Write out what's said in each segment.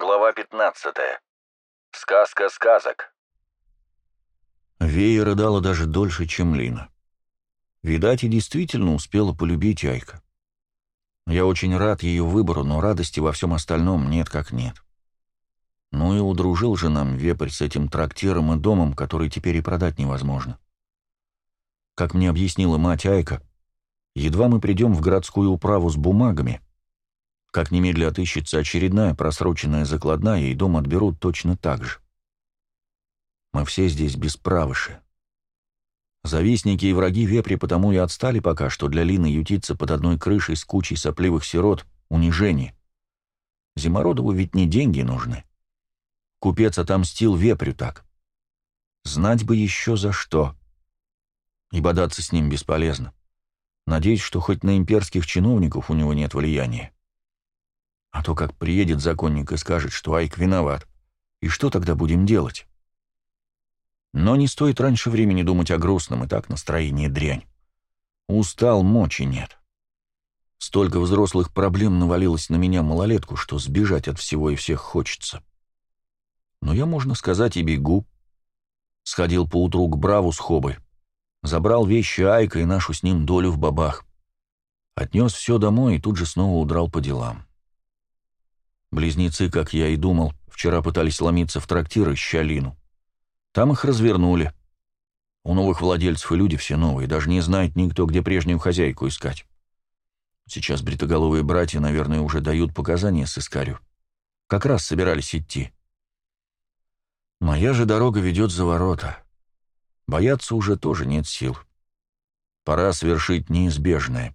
Глава 15. Сказка сказок. Вея рыдала даже дольше, чем Лина. Видать, и действительно успела полюбить Айка. Я очень рад ее выбору, но радости во всем остальном нет как нет. Ну и удружил же нам вепрь с этим трактиром и домом, который теперь и продать невозможно. Как мне объяснила мать Айка, едва мы придем в городскую управу с бумагами — как немедля отыщется очередная просроченная закладная, и дом отберут точно так же. Мы все здесь бесправыши. Завистники и враги вепри потому и отстали пока, что для Лины ютиться под одной крышей с кучей сопливых сирот — унижение. Зимородову ведь не деньги нужны. Купец отомстил вепрю так. Знать бы еще за что. И бодаться с ним бесполезно. Надеюсь, что хоть на имперских чиновников у него нет влияния. А то как приедет законник и скажет, что Айк виноват. И что тогда будем делать? Но не стоит раньше времени думать о грустном, и так настроение дрянь. Устал, мочи нет. Столько взрослых проблем навалилось на меня малолетку, что сбежать от всего и всех хочется. Но я, можно сказать, и бегу. Сходил поутру к Браву с Хобой. Забрал вещи Айка и нашу с ним долю в бабах. Отнес все домой и тут же снова удрал по делам. Близнецы, как я и думал, вчера пытались ломиться в трактир, ища Лину. Там их развернули. У новых владельцев и люди все новые, даже не знает никто, где прежнюю хозяйку искать. Сейчас бритоголовые братья, наверное, уже дают показания с искарю. Как раз собирались идти. Моя же дорога ведет за ворота. Бояться уже тоже нет сил. Пора совершить неизбежное.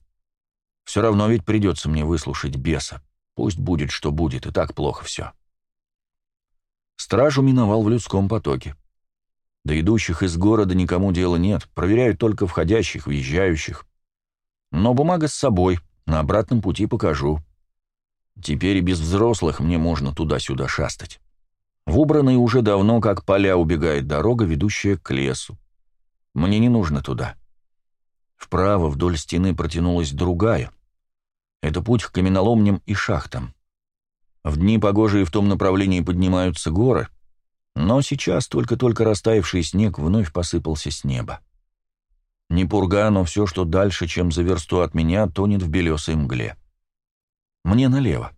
Все равно ведь придется мне выслушать беса. Пусть будет, что будет, и так плохо все. Стражу миновал в людском потоке. До идущих из города никому дела нет, проверяют только входящих, въезжающих. Но бумага с собой, на обратном пути покажу. Теперь и без взрослых мне можно туда-сюда шастать. В убранной уже давно, как поля, убегает дорога, ведущая к лесу. Мне не нужно туда. Вправо вдоль стены протянулась другая — это путь к каменоломням и шахтам. В дни погожие в том направлении поднимаются горы, но сейчас только-только растаявший снег вновь посыпался с неба. Не пурга, но все, что дальше, чем за версту от меня, тонет в белесой мгле. Мне налево.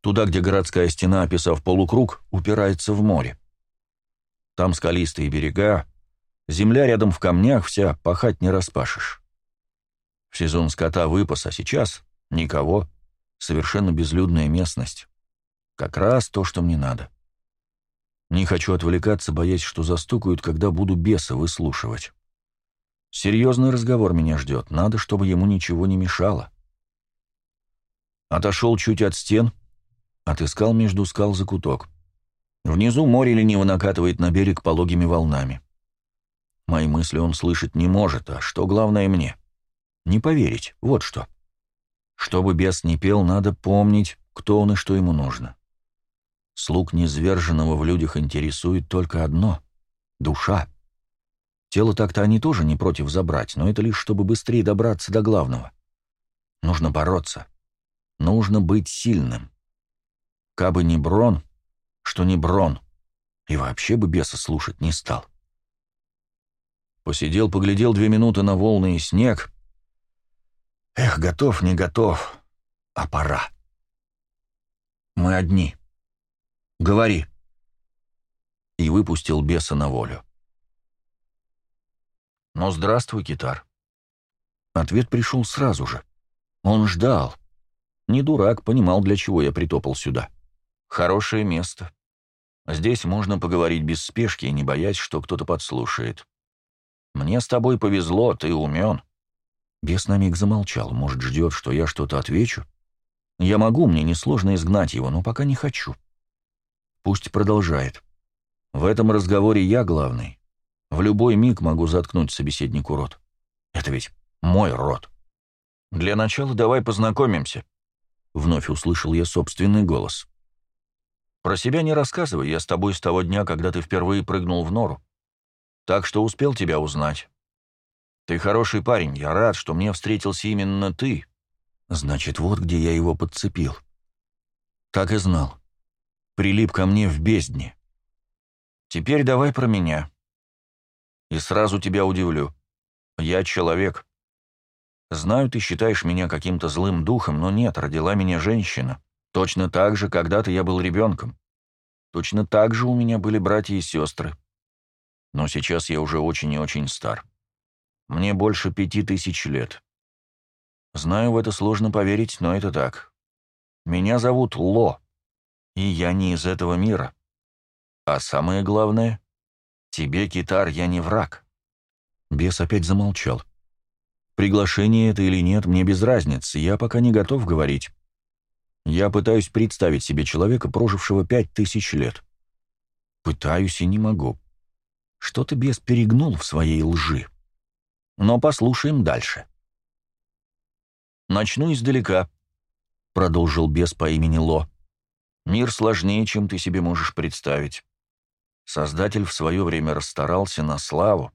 Туда, где городская стена, описав полукруг, упирается в море. Там скалистые берега, земля рядом в камнях вся, пахать не распашешь. В сезон скота выпас, а сейчас Никого. Совершенно безлюдная местность. Как раз то, что мне надо. Не хочу отвлекаться, боясь, что застукают, когда буду беса выслушивать. Серьезный разговор меня ждет, надо, чтобы ему ничего не мешало. Отошел чуть от стен, отыскал между скал закуток. Внизу море лениво накатывает на берег пологими волнами. Мои мысли он слышать не может, а что главное мне? Не поверить, вот что. Чтобы бес не пел, надо помнить, кто он и что ему нужно. Слуг незверженного в людях интересует только одно — душа. Тело так-то они тоже не против забрать, но это лишь чтобы быстрее добраться до главного. Нужно бороться. Нужно быть сильным. Кабы не Брон, что не Брон, и вообще бы беса слушать не стал. Посидел, поглядел две минуты на волны и снег, Эх, готов, не готов, а пора. Мы одни. Говори. И выпустил беса на волю. Ну, здравствуй, китар. Ответ пришел сразу же. Он ждал. Не дурак, понимал, для чего я притопал сюда. Хорошее место. Здесь можно поговорить без спешки, не боясь, что кто-то подслушает. Мне с тобой повезло, ты умен. Бес на миг замолчал, может, ждет, что я что-то отвечу. Я могу, мне несложно изгнать его, но пока не хочу. Пусть продолжает. В этом разговоре я главный. В любой миг могу заткнуть собеседнику рот. Это ведь мой рот. Для начала давай познакомимся. Вновь услышал я собственный голос. Про себя не рассказывай, я с тобой с того дня, когда ты впервые прыгнул в нору. Так что успел тебя узнать. Ты хороший парень, я рад, что мне встретился именно ты. Значит, вот где я его подцепил. Так и знал. прилип ко мне в бездне. Теперь давай про меня. И сразу тебя удивлю. Я человек. Знаю, ты считаешь меня каким-то злым духом, но нет, родила меня женщина. Точно так же когда-то я был ребенком. Точно так же у меня были братья и сестры. Но сейчас я уже очень и очень стар. Мне больше пяти тысяч лет. Знаю, в это сложно поверить, но это так. Меня зовут Ло, и я не из этого мира. А самое главное, тебе, китар, я не враг. Бес опять замолчал. Приглашение это или нет, мне без разницы, я пока не готов говорить. Я пытаюсь представить себе человека, прожившего пять тысяч лет. Пытаюсь и не могу. Что-то бес перегнул в своей лжи. Но послушаем дальше. «Начну издалека», — продолжил бес по имени Ло. «Мир сложнее, чем ты себе можешь представить. Создатель в свое время расстарался на славу.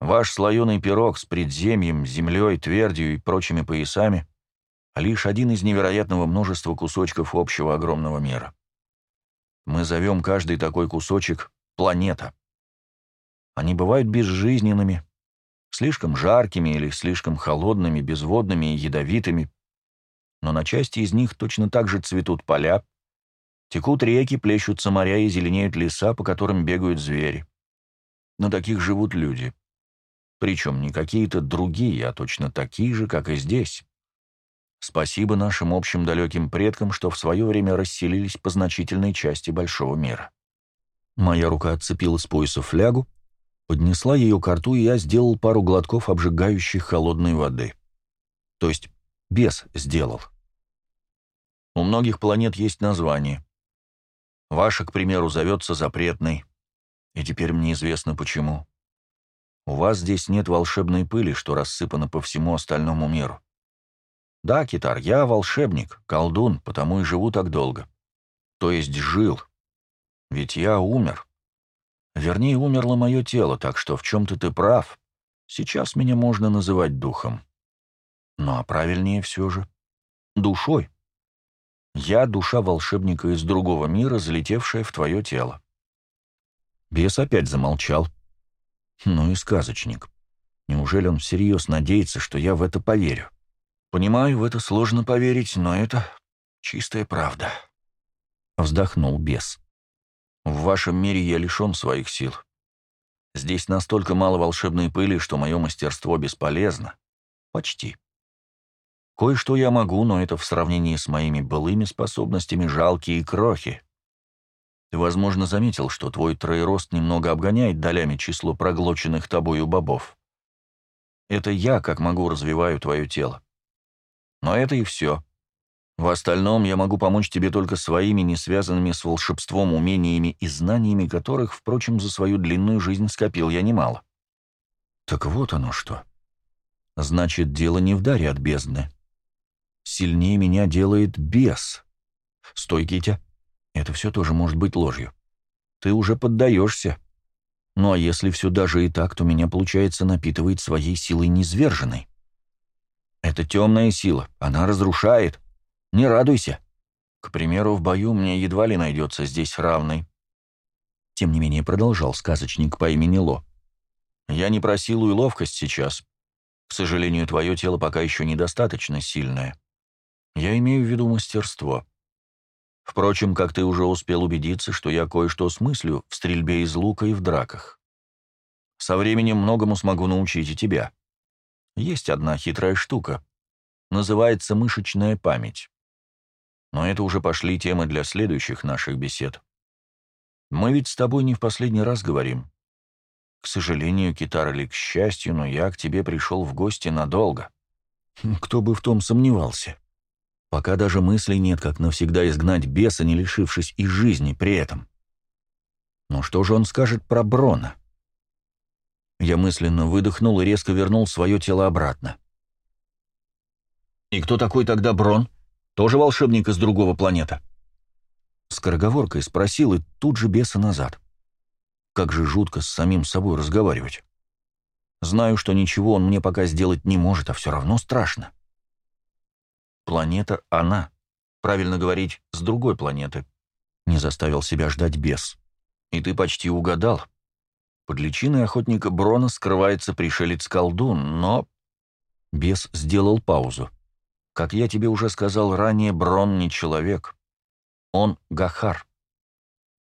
Ваш слоеный пирог с предземьем, землей, твердью и прочими поясами — лишь один из невероятного множества кусочков общего огромного мира. Мы зовем каждый такой кусочек «планета». Они бывают безжизненными, слишком жаркими или слишком холодными, безводными и ядовитыми, но на части из них точно так же цветут поля, текут реки, плещутся моря и зеленеют леса, по которым бегают звери. На таких живут люди. Причем не какие-то другие, а точно такие же, как и здесь. Спасибо нашим общим далеким предкам, что в свое время расселились по значительной части большого мира. Моя рука отцепила с пояса флягу, Поднесла ее к рту, и я сделал пару глотков обжигающей холодной воды. То есть бес сделал. У многих планет есть название. Ваша, к примеру, зовется запретной, и теперь мне известно почему. У вас здесь нет волшебной пыли, что рассыпана по всему остальному миру. Да, Китар, я волшебник, колдун, потому и живу так долго. То есть жил. Ведь я умер. Вернее, умерло мое тело, так что в чем-то ты прав. Сейчас меня можно называть духом. Ну а правильнее все же душой. Я душа волшебника из другого мира, залетевшая в твое тело. Бес опять замолчал. Ну и сказочник. Неужели он всерьез надеется, что я в это поверю? Понимаю, в это сложно поверить, но это чистая правда. Вздохнул бес. В вашем мире я лишен своих сил. Здесь настолько мало волшебной пыли, что мое мастерство бесполезно. Почти. Кое-что я могу, но это в сравнении с моими былыми способностями жалкие крохи. Ты, возможно, заметил, что твой троерост немного обгоняет долями число проглоченных тобою бобов. Это я, как могу, развиваю твое тело. Но это и все. В остальном я могу помочь тебе только своими, не связанными с волшебством умениями и знаниями, которых, впрочем, за свою длинную жизнь скопил я немало. Так вот оно что. Значит, дело не в даре от бездны. Сильнее меня делает бес. Стой, Китя. Это все тоже может быть ложью. Ты уже поддаешься. Ну а если все даже и так, то меня, получается, напитывает своей силой низверженной. Это темная сила, она разрушает, не радуйся. К примеру, в бою мне едва ли найдется здесь равный. Тем не менее, продолжал сказочник по имени Ло. Я не про силу и ловкость сейчас. К сожалению, твое тело пока еще недостаточно сильное. Я имею в виду мастерство. Впрочем, как ты уже успел убедиться, что я кое-что смыслю в стрельбе из лука и в драках. Со временем многому смогу научить и тебя. Есть одна хитрая штука. Называется мышечная память. Но это уже пошли темы для следующих наших бесед. Мы ведь с тобой не в последний раз говорим. К сожалению, Китар, или к счастью, но я к тебе пришел в гости надолго. Кто бы в том сомневался. Пока даже мыслей нет, как навсегда изгнать беса, не лишившись и жизни при этом. Но что же он скажет про Брона? Я мысленно выдохнул и резко вернул свое тело обратно. «И кто такой тогда Брон?» Тоже волшебник из другого планета?» Скороговоркой спросил и тут же беса назад. Как же жутко с самим собой разговаривать. Знаю, что ничего он мне пока сделать не может, а все равно страшно. Планета она. Правильно говорить, с другой планеты. Не заставил себя ждать бес. И ты почти угадал. Под личиной охотника Брона скрывается пришелец-колдун, но... Бес сделал паузу. Как я тебе уже сказал ранее, Брон не человек. Он Гахар.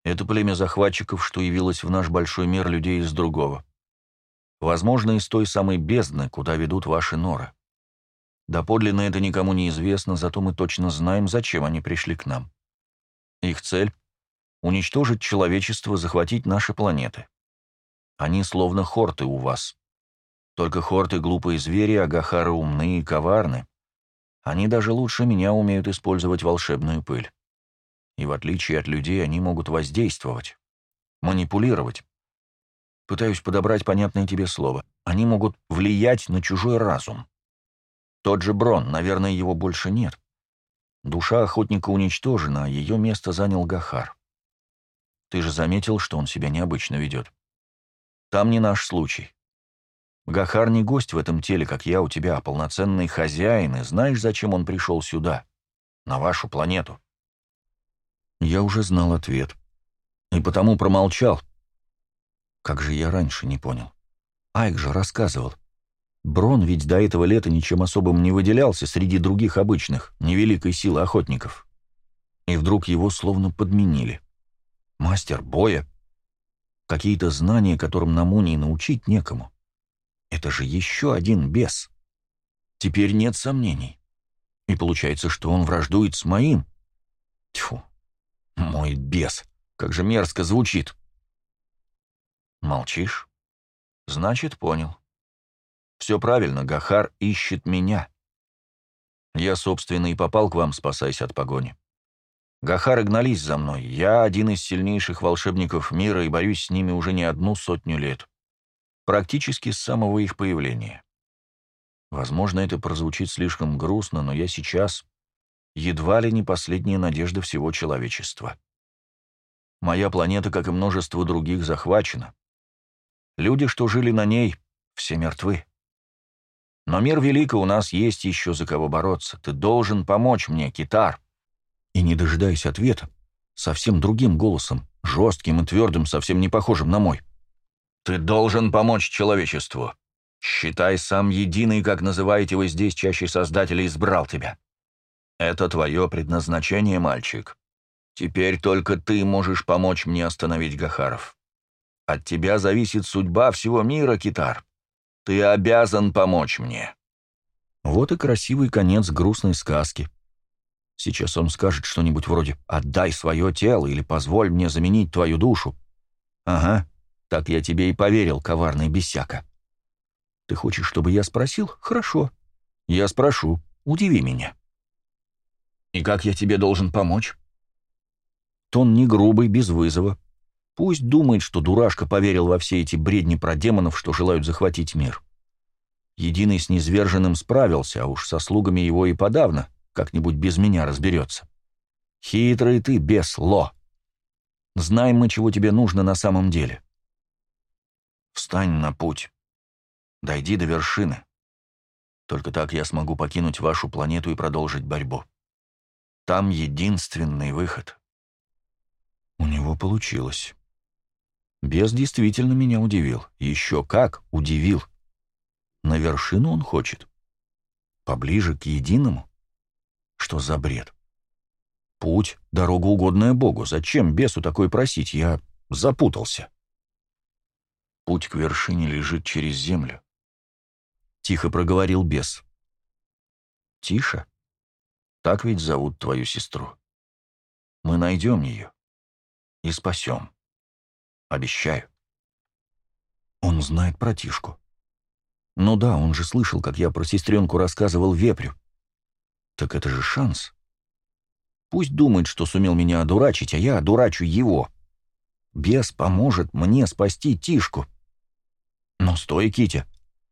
Это племя захватчиков, что явилось в наш большой мир людей из другого. Возможно, из той самой бездны, куда ведут ваши норы. Доподлинно это никому не известно, зато мы точно знаем, зачем они пришли к нам. Их цель — уничтожить человечество, захватить наши планеты. Они словно хорты у вас. Только хорты — глупые звери, а гахары умные и коварны. Они даже лучше меня умеют использовать волшебную пыль. И в отличие от людей, они могут воздействовать, манипулировать. Пытаюсь подобрать понятное тебе слово. Они могут влиять на чужой разум. Тот же Брон, наверное, его больше нет. Душа охотника уничтожена, а ее место занял Гахар. Ты же заметил, что он себя необычно ведет. Там не наш случай. Гахар не гость в этом теле, как я у тебя, а полноценный хозяин, и знаешь, зачем он пришел сюда, на вашу планету? Я уже знал ответ. И потому промолчал. Как же я раньше не понял. Айк же рассказывал. Брон ведь до этого лета ничем особым не выделялся среди других обычных, невеликой силы охотников. И вдруг его словно подменили. Мастер боя. Какие-то знания, которым на Мунии научить некому. Это же еще один бес. Теперь нет сомнений. И получается, что он враждует с моим. Тьфу, мой бес. Как же мерзко звучит. Молчишь? Значит, понял. Все правильно, Гахар ищет меня. Я, собственно, и попал к вам, спасаясь от погони. Гахары гнались за мной. Я один из сильнейших волшебников мира и борюсь с ними уже не одну сотню лет. Практически с самого их появления. Возможно, это прозвучит слишком грустно, но я сейчас едва ли не последняя надежда всего человечества. Моя планета, как и множество других, захвачена. Люди, что жили на ней, все мертвы. Но мир велик, у нас есть еще за кого бороться. Ты должен помочь мне, Китар. И, не дожидаясь ответа, совсем другим голосом, жестким и твердым, совсем не похожим на мой. Ты должен помочь человечеству. Считай, сам единый, как называете вы здесь чаще создателя, избрал тебя. Это твое предназначение, мальчик. Теперь только ты можешь помочь мне остановить Гахаров. От тебя зависит судьба всего мира, Китар. Ты обязан помочь мне». Вот и красивый конец грустной сказки. Сейчас он скажет что-нибудь вроде «отдай свое тело» или «позволь мне заменить твою душу». Ага, так я тебе и поверил, коварный бесяка. Ты хочешь, чтобы я спросил? Хорошо. Я спрошу. Удиви меня. И как я тебе должен помочь? Тон не грубый, без вызова. Пусть думает, что дурашка поверил во все эти бредни про демонов, что желают захватить мир. Единый с низверженным справился, а уж со слугами его и подавно, как-нибудь без меня разберется. Хитрый ты, бес Ло. Знаем мы, чего тебе нужно на самом деле. Встань на путь. Дойди до вершины. Только так я смогу покинуть вашу планету и продолжить борьбу. Там единственный выход. У него получилось. Бес действительно меня удивил. Еще как удивил. На вершину он хочет. Поближе к единому? Что за бред? Путь — дорога, угодная Богу. Зачем бесу такой просить? Я запутался. Путь к вершине лежит через землю. Тихо проговорил бес. Тише? Так ведь зовут твою сестру. Мы найдем ее и спасем. Обещаю. Он знает про Тишку. Ну да, он же слышал, как я про сестренку рассказывал Вепрю. Так это же шанс. Пусть думает, что сумел меня одурачить, а я одурачу его. Бес поможет мне спасти Тишку. Но стой, Китя,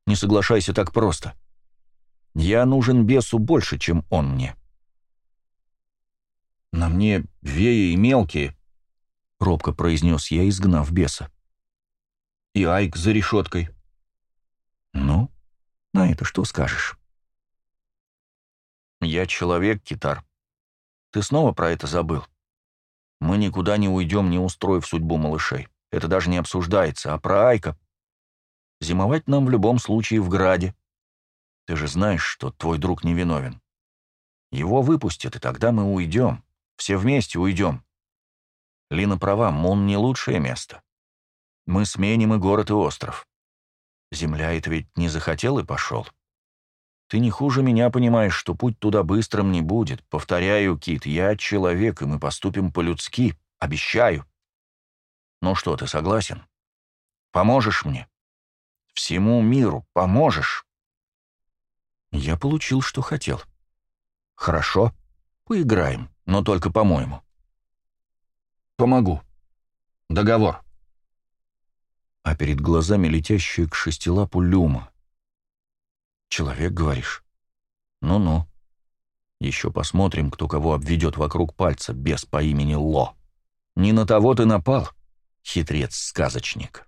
не соглашайся так просто. Я нужен бесу больше, чем он мне. На мне веи и мелкие, — робко произнес я, изгнав беса. «И Айк за решеткой». «Ну, на это что скажешь?» «Я человек, Китар. Ты снова про это забыл. Мы никуда не уйдем, не устроив судьбу малышей. Это даже не обсуждается. А про Айка... Зимовать нам в любом случае в Граде. Ты же знаешь, что твой друг невиновен. Его выпустят, и тогда мы уйдем. Все вместе уйдем. Лина права, Мон не лучшее место. Мы сменим и город, и остров. Земля это ведь не захотел и пошел. Ты не хуже меня понимаешь, что путь туда быстрым не будет. Повторяю, Кит, я человек, и мы поступим по-людски. Обещаю. Ну что, ты согласен? Поможешь мне? Всему миру поможешь? Я получил, что хотел. Хорошо, поиграем, но только по-моему. Помогу. Договор. А перед глазами летящая к шестилапу люма. Человек, говоришь? Ну-ну. Еще посмотрим, кто кого обведет вокруг пальца без по имени Ло. Не на того ты напал, хитрец-сказочник.